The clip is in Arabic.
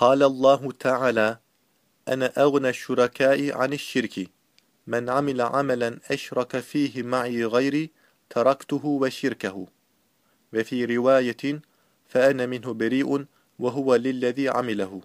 قال الله تعالى أنا أغنى الشركاء عن الشرك. من عمل عملا أشرك فيه معي غيري تركته وشركه. وفي رواية فأنا منه بريء وهو للذي عمله.